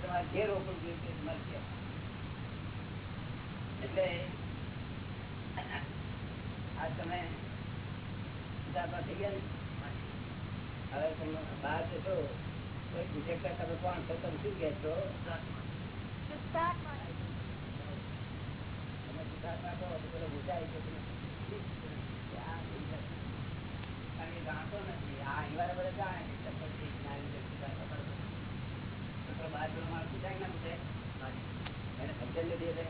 તમારે જે રોકવું જોઈએ તે મળશે એટલે આ તમે સુધારવા થઈ ગયા ને? હવે તમે બહાર જશો કોઈ પૂછે કે તમે કોણ છો? તમે શું કહે છો? તમે સુધારવા કહો તો પેલો પૂછાય કે તમે કે આ થઈ જશે. કારણ કે જાણતો નથી. આ અનિવાર્ય બધે જાણે છે ચપ્પલથી જ્ઞાની વ્યક્તિ એટલે ને?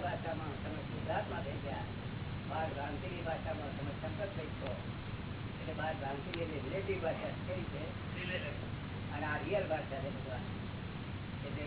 ભાષા તમે શુદ્ધાત્મા થઈ ગયા બહાર ક્રાંતિની ભાષામાં તમે સંકટ થઈ એટલે બહાર એટલે રિલેટિવ ભાષા કઈ છે અને આ ભાષા છે એટલે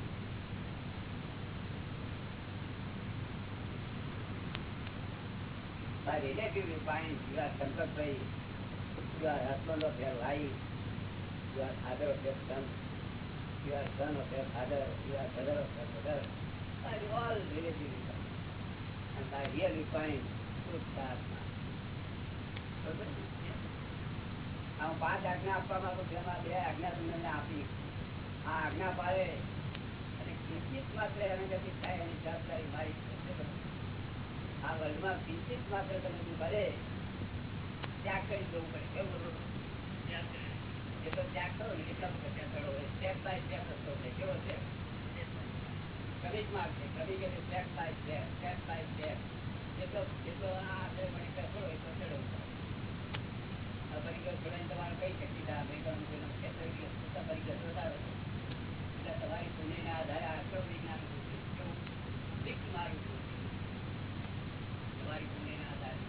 By relative viewpoint, you are contemporary, you are husband of your wife, you are father of your son, you are son of your father, you are brother of your brother. By all relative viewpoint. And by real viewpoint, શુદ્ધ આત્મા. બરોબર ને? આ હું પાંચ આજ્ઞા આપવા માંગુ છું બે આજ્ઞા તમને આપી આ આજ્ઞા પાડે અને કિંચિત માત્ર એને થાય એની જવાબદારી મારી. આ વર્લ્ડમાં કિંચિત માત્ર તમે કરે ત્યાગ કરી દેવું પડે? કેવું બરોબર? જેટલો ત્યાગ કરો ને એટલા ત્યાં ત્યાગ કરો સ્ટેપ બાય સ્ટેપ રસ્તો છે. કેવો છે? ક્રમિક માર્ગ છે. કવિ કે step by step step by step જેટલો જેટલો આ આપણે મને કરો એટલો ચડો. પરિગ્રહ છોડાઈને તમારે કઈ શક્તિ થાય? અમેરિકન કોઈનો ખેતર ગયો પરિગ્રહ વધારો એટલે તમારી પુણ્યના આધારે આટલો વિજ્ઞાન કેવું? મારું માર્ગ તમારી આધારે.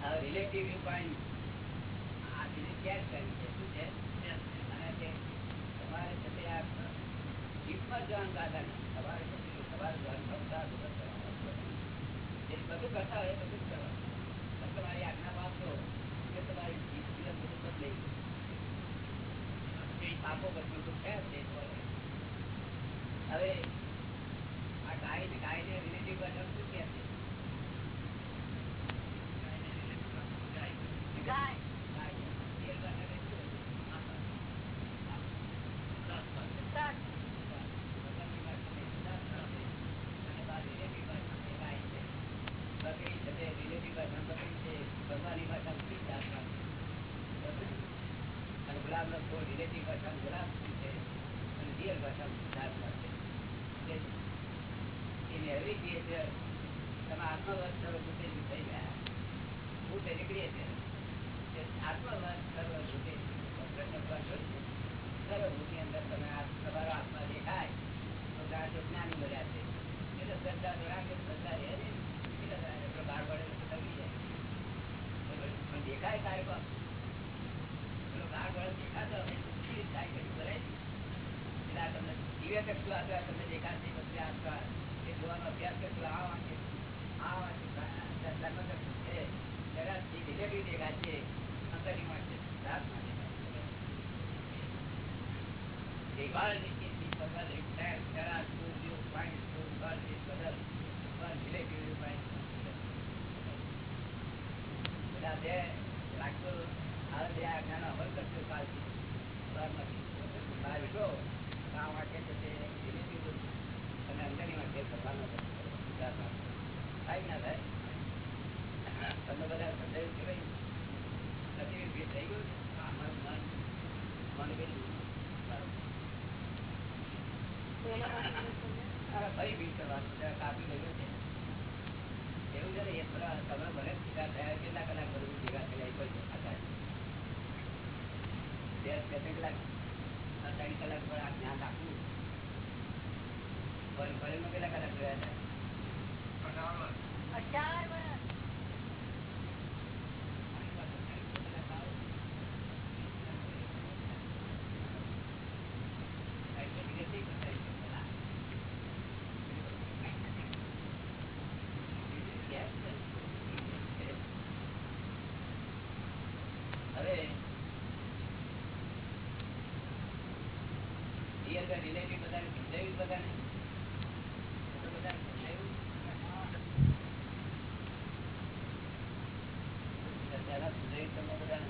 આ જેને ચેક કરી છે. શું છે? અને તે તમારે છે આ જીતમાં જવાનું દાદા તમારે તમારે જવાનું. બધું કરતા હોય એ બધું જ કરવાનું પણ તમારી આજ્ઞા પામશો કે તમારી જીત જીવન બધું બદલાઈ ગયું. એ પાપો બધું તો છે જ તે બોલે. હવે આ ગાય ને ગાય ને રિલેટિવ ભાષા શું કહે છે ગાય ગાય રિયલ ભાષા ને શું? સાત આત્મવર્ત સર્વ ભૂતે થઈ ગયા ભૂતે નીકળીએ છે આત્મવર્ત સર્વ ભૂતે પ્રશ્ન પર જોઈ સર્વભૂતની અંદર તમે આ તમારો આત્મા દેખાય તો થાય તારે બાપ પેલો ગાઢ વળગ દેખાતો હવે કેવી થાય કઈ ભરાય નહીં. એટલે આ તમને દિવ્ય ચક્ષુ આપ્યા તમને દેખાશે પછી આ એ જોવાનો અભ્યાસ કરશો આ વાંચે આ વાંચે ધર્મચક્ષુ છે જરા રિલેટિવ દેખાશે અંદરની વાંચે પ્રાર્થના દેખાશે The world is individual, except there are two viewpoints, two worlds is bottle. One relative viewpoint. બધા બે રાખતો આ બે આજ્ઞાનો અમલ કરશો કાલથી. બહાર તો આ વાક્ય છે તે relative અને અંદરની વાક્ય ભગવાનનો. વિચારમાં. થાય ના થાય તમને બધા સમજાયું કે ભાઈ નથી થઈ ગયું મારું મન મન અઢાર વર્ષ હવે રિયલ રિલેટિવ બધાને સમજાવ્યું બધાને તો બધાને સમજાવ્યું પહેલા સમજાવ્યું તમને બધાને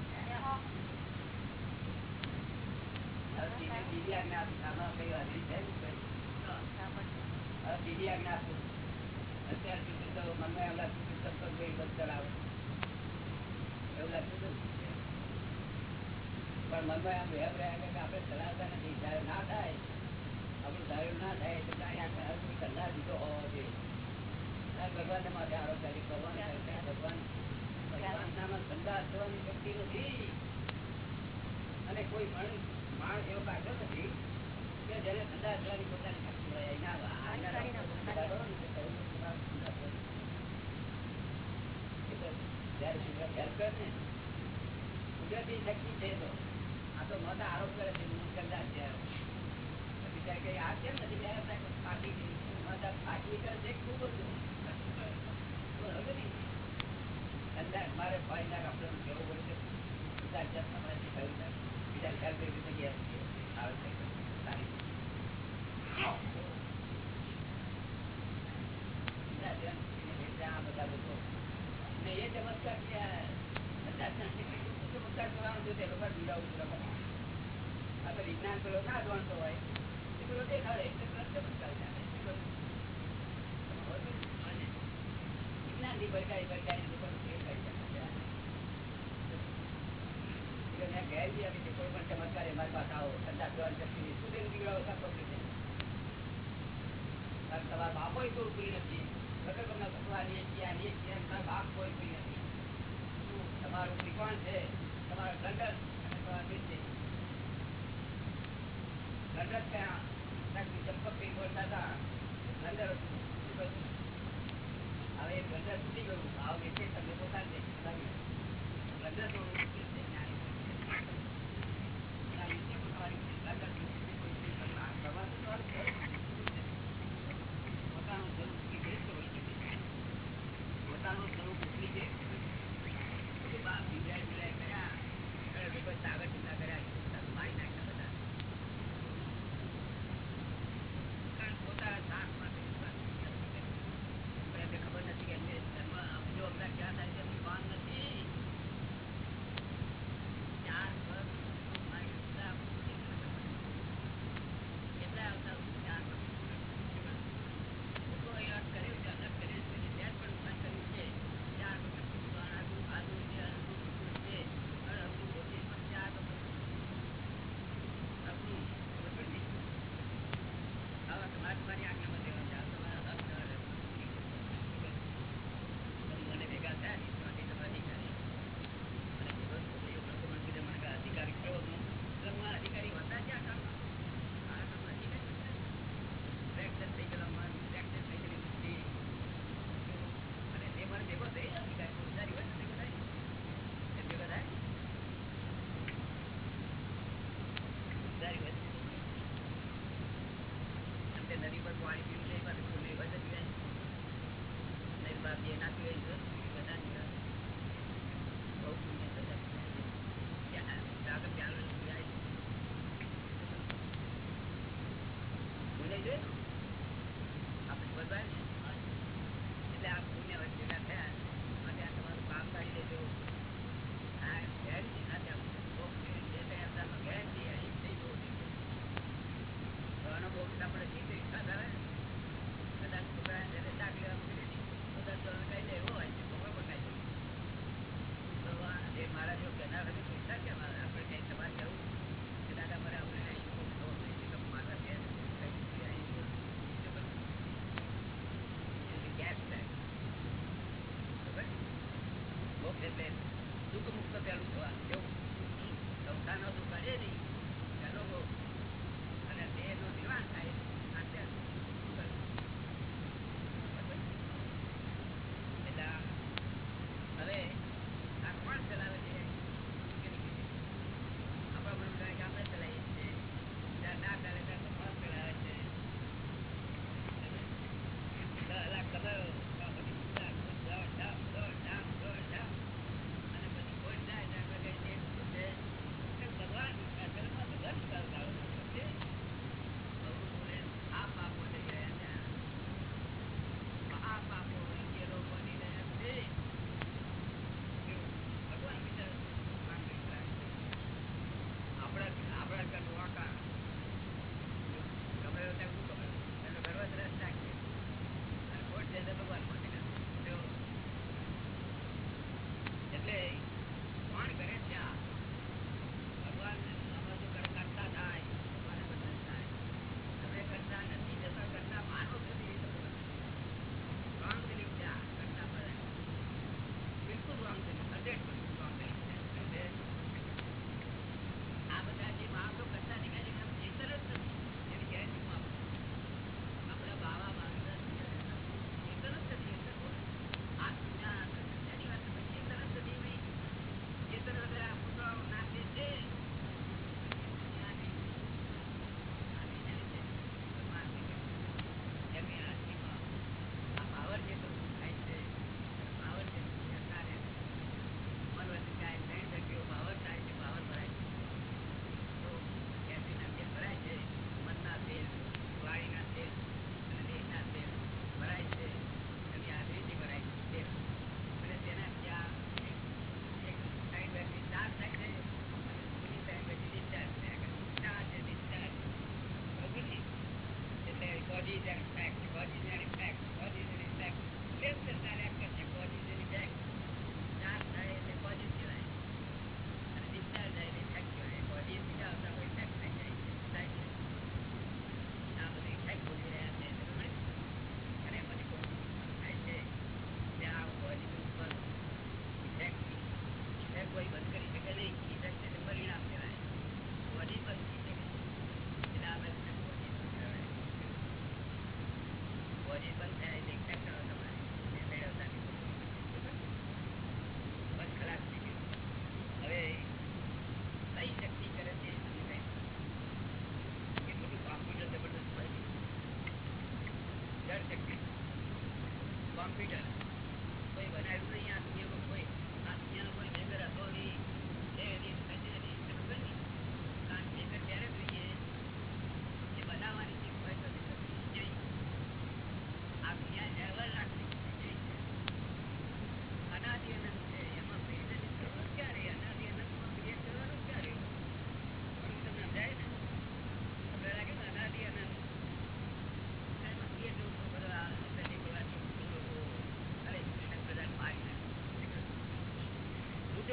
હવે બીજી- બીજી આજ્ઞા આપી. આમાં કઈ હાજરી છે ને કોઈ? હવે બીજી આજ્ઞા આપું. અત્યાર સુધી તો મનમાં એમ લાગતું કે સત્સંગ કોઈ બધ ચલાવે. એવું લાગતું હતું ને? પણ મનમાં એમ વહેમ રહ્યા કે આપણે ચલાવતા નથી. જયારે ના થાય આપણું ધાર્યું ના થાય એટલે કાંઈ આપણે હર કોઈ કલાક દીધો હોવો જોઈએ. ભગવાનને માથે આરોપ કરે ભગવાન કહે ભગવાન ભગવાનનામાં સંદાસ થવાની શક્તિ નથી. અને કોઈ પણ માણસ એવો કાઢ્યો નથી કે જેને સંદાસ થવાની પોતાની શક્તિ હોય. ને તો કહ્યું કે તમારે સંદાસ થવાની. એ તો જ્યારે શુક્ર હેલ્પ કરે ને કુદરતી શક્તિ છે તો. આ તો મોટા આરોપ કરે છે કંદાસ છે. આ કેમ નથી? ફાટી કરે. છે, ખૂબ મારે ફાઈ ના આપણે કેવું પડશે બીજા જાત તમારે જે થયું બીજા ખ્યાલ કરી ગયા આવે છે. સારી બીજા ધ્યાન આ બધા લોકો ને એ ચમત્કાર કે ચમત્કાર કરવાનું છે પૂરા કરવાના. આ તો વિજ્ઞાન પેલો ના જાણતો પેલો કોઈ આવો કોઈ નથી વગર તમને ભગવાનની છીએ, તમારા બાપ કોઈ ઉપરી નથી તમારું ત્રિકોણ છે તમારો દંડક હવે ગંદર સુધી ગયું. ભાવ વિશે તમને પોતાને લાગ્યું દંડક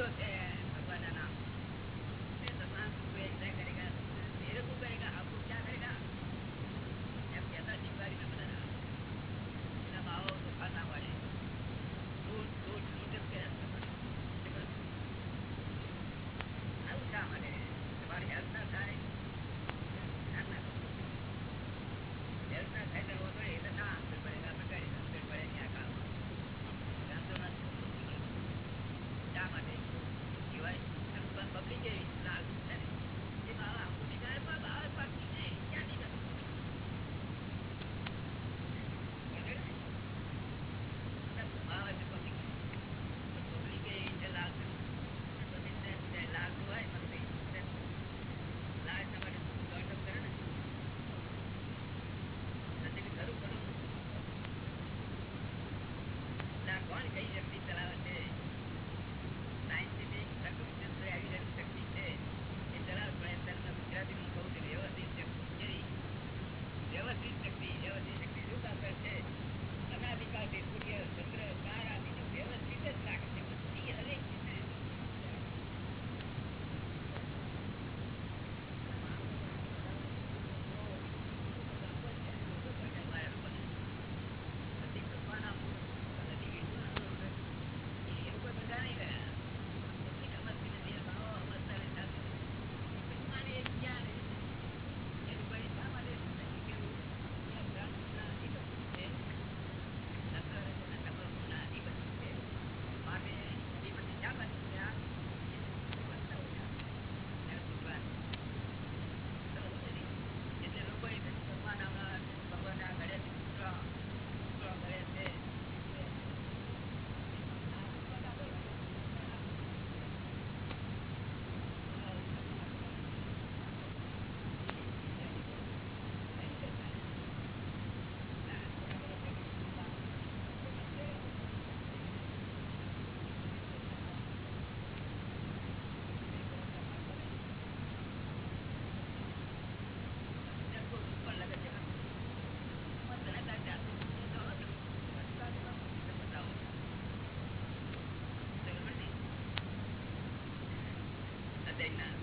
good air. Eh, Amen.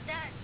બધા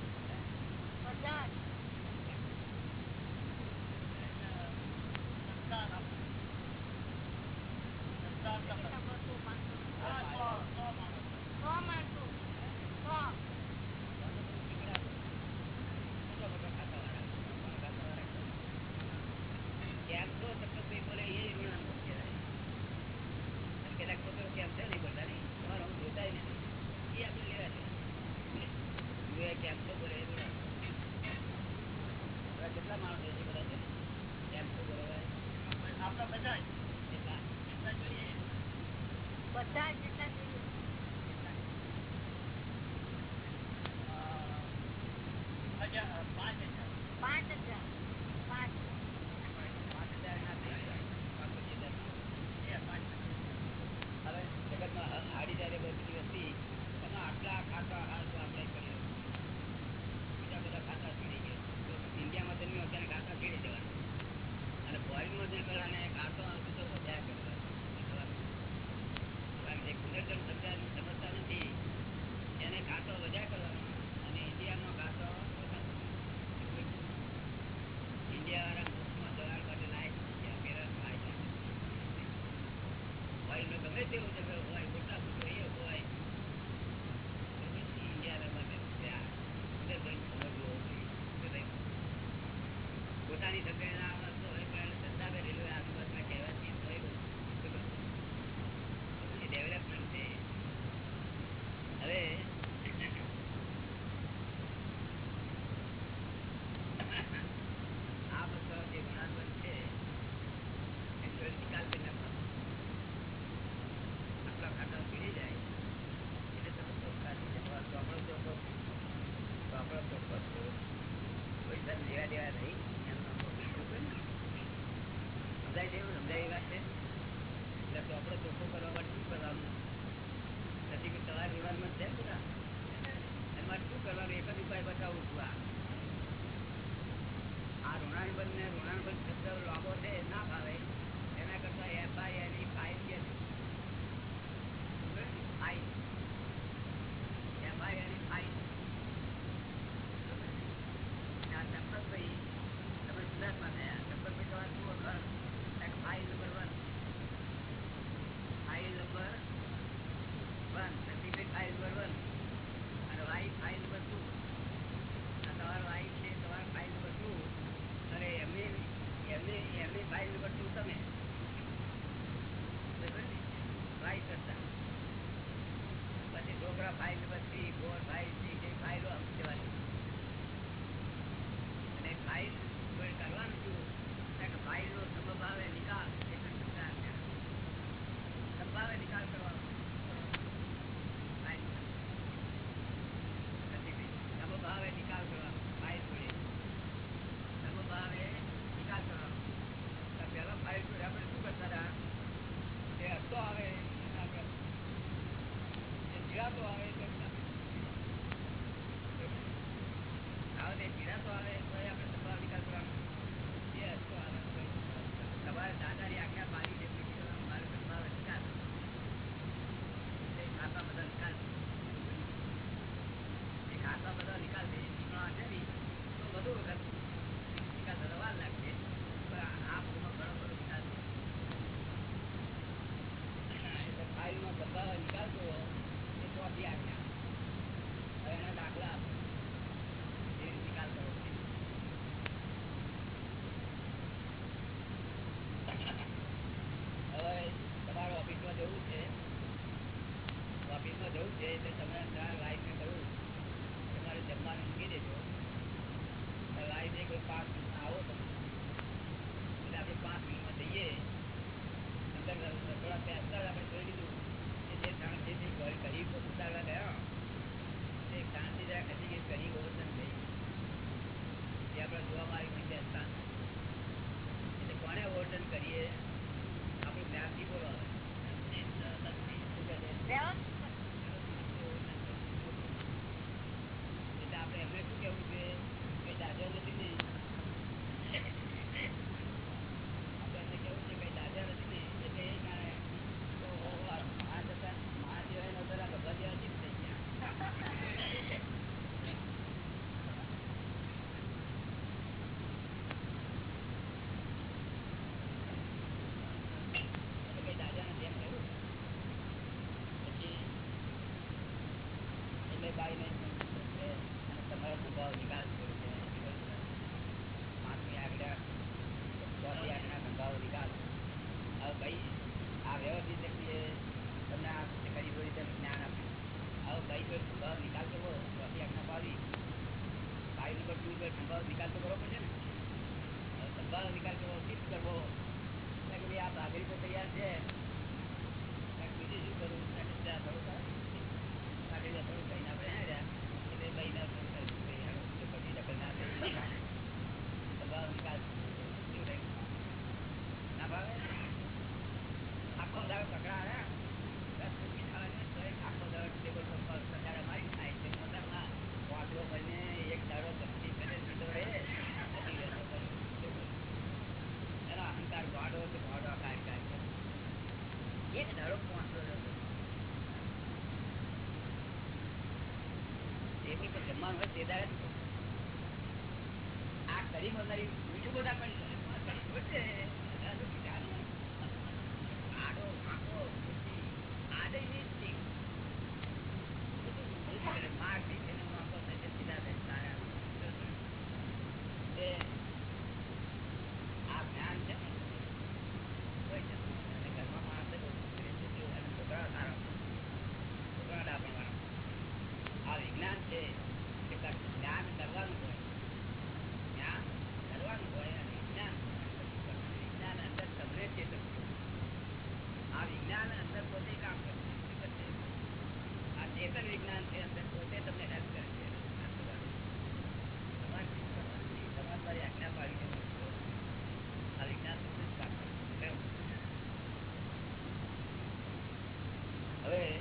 હવે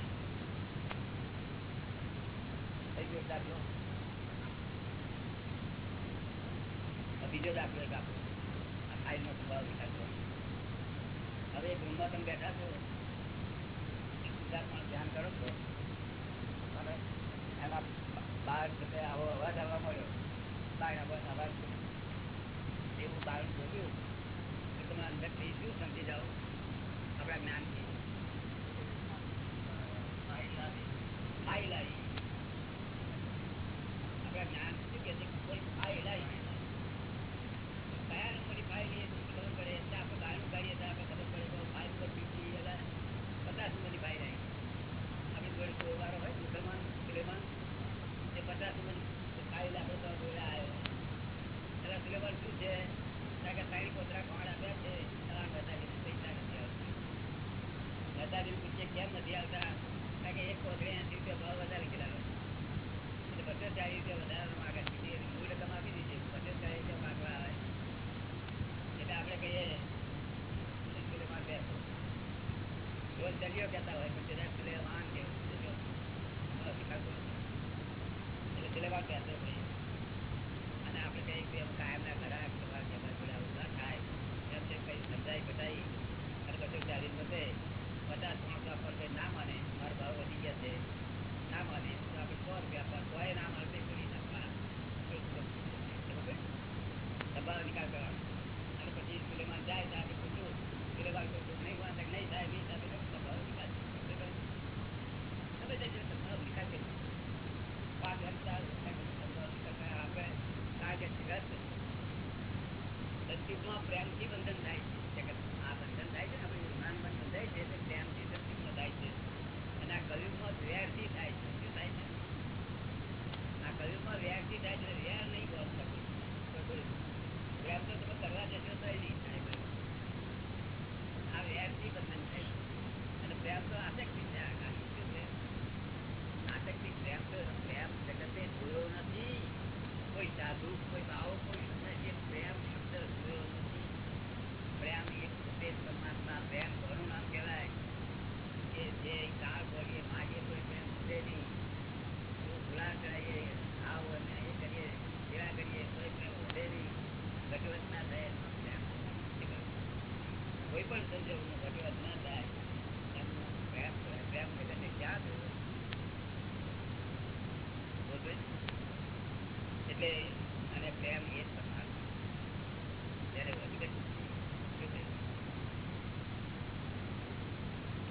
બીજો દાખલો એક આપો. આ ફાઇલનો સ્વભાવ દેખાતો હવે રૂમમાં તમે બેઠા છો. ગુજરાતમાં ધ્યાન કરો છો. અને એના બહાર તમે આવો અવાજ આવવા મળ્યો. બહાર અવાજ અવાજ એવું બહાર જોયું કે તમે અંદરથી શું સમજી જાઓ. આપણા જ્ઞાનથી.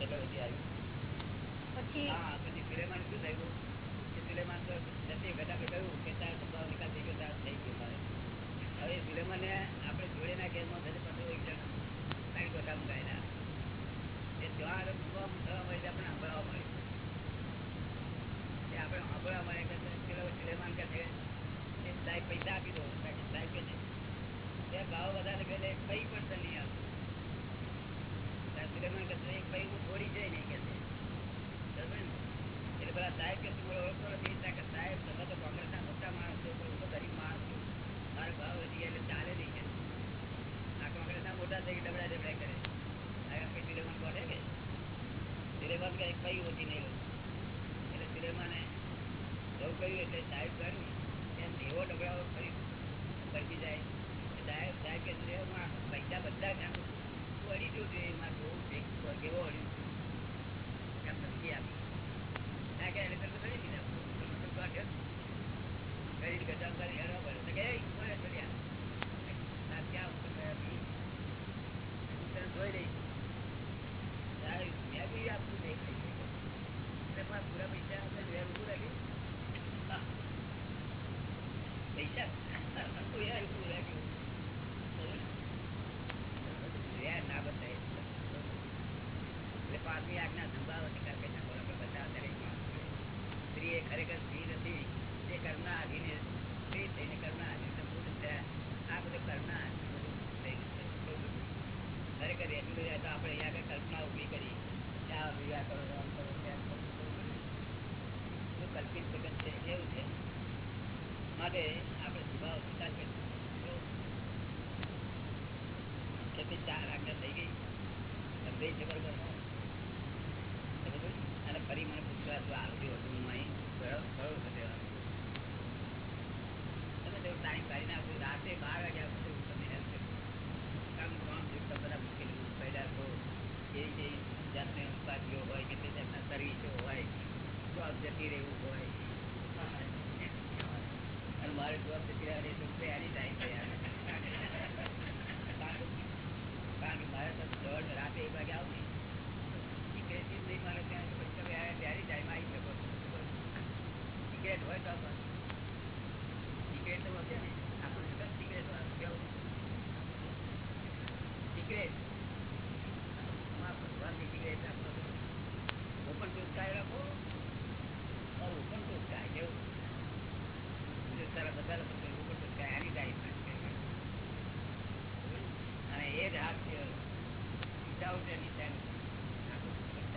ચલો હજી શું થયું કે કે તાર તમારો થઈ ગયો મારે. હવે સુલેમાને આપણે જોડેના કેસમાં થશે પછી એક જણ સાઈડ ગોટા મુકાયેલા ત્યાં મૂકવા મૂકવા તે આપણે સાંભળવા મળે કહે છે કે સાહેબ પૈસા આપી દો. સાહેબ કે નહીં તે ભાવ વધારે કહે કઈ પણ નહીં આવતું એક ભાઈ હું છોડી જાય નહીં કે એટલે પેલા સાહેબ કે તું ઓળખતો નથી સાહેબ તમે તો કોંગ્રેસના મોટા માણસ છો પણ હું તો ગરીબ માણસ એટલે ચાલે નહીં કે આ કોંગ્રેસના મોટા થઈ ડબડા ડબડા કરે આગળ કોઈ સિલેબસ બોલે કે કંઈક કઈ હોતી નહીં એટલે સિલેમાને જવું કહ્યું એટલે સાહેબ કર્યું એમ એવો ડબડાઓ ફરી પચી જાય સાહેબ સાહેબ કે પૈસા બધા જાણું અડી ગયું મારે બહુ સ્વર્ગ એવો અડી ગયું આપી ના કે એને તો કરી દીધા કરી કરતા હેરવા પડે કે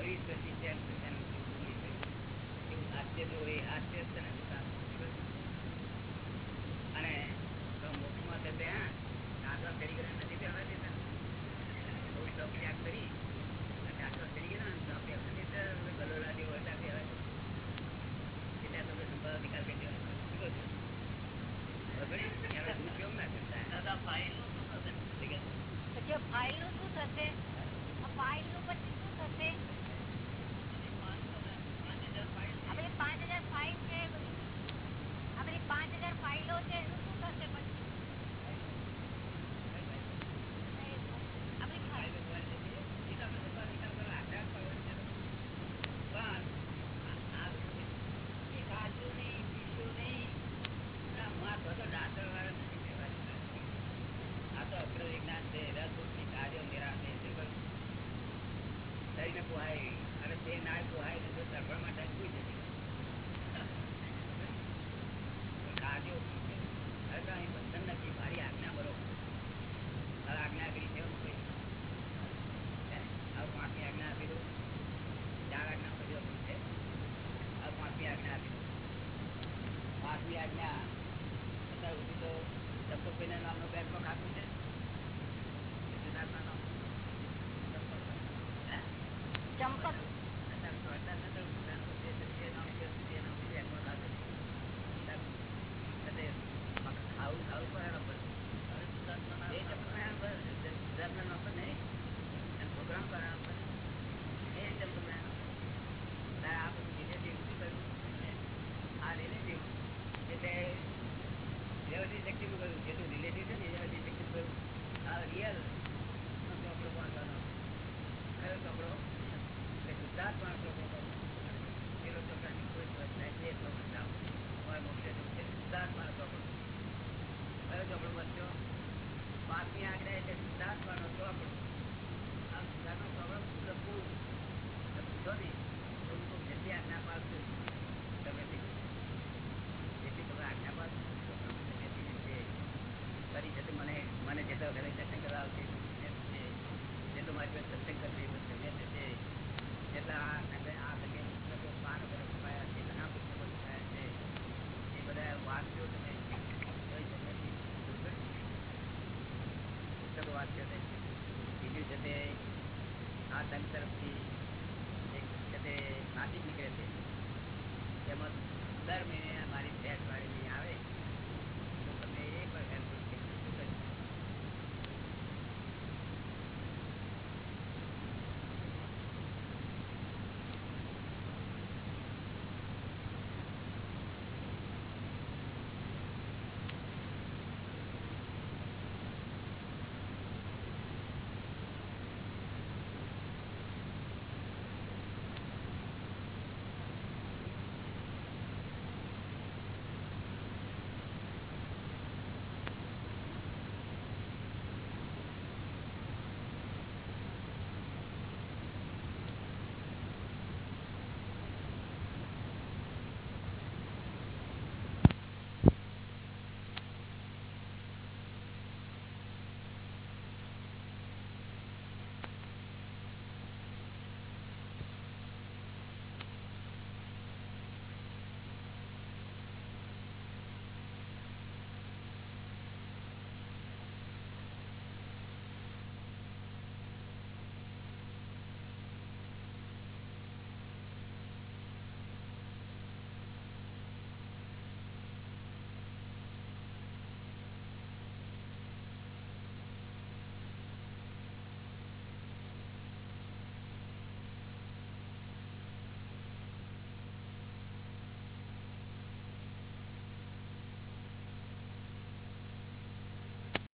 વીસ પચીસ એમ એવું તો એ હાસ્ય છે ને ચંપક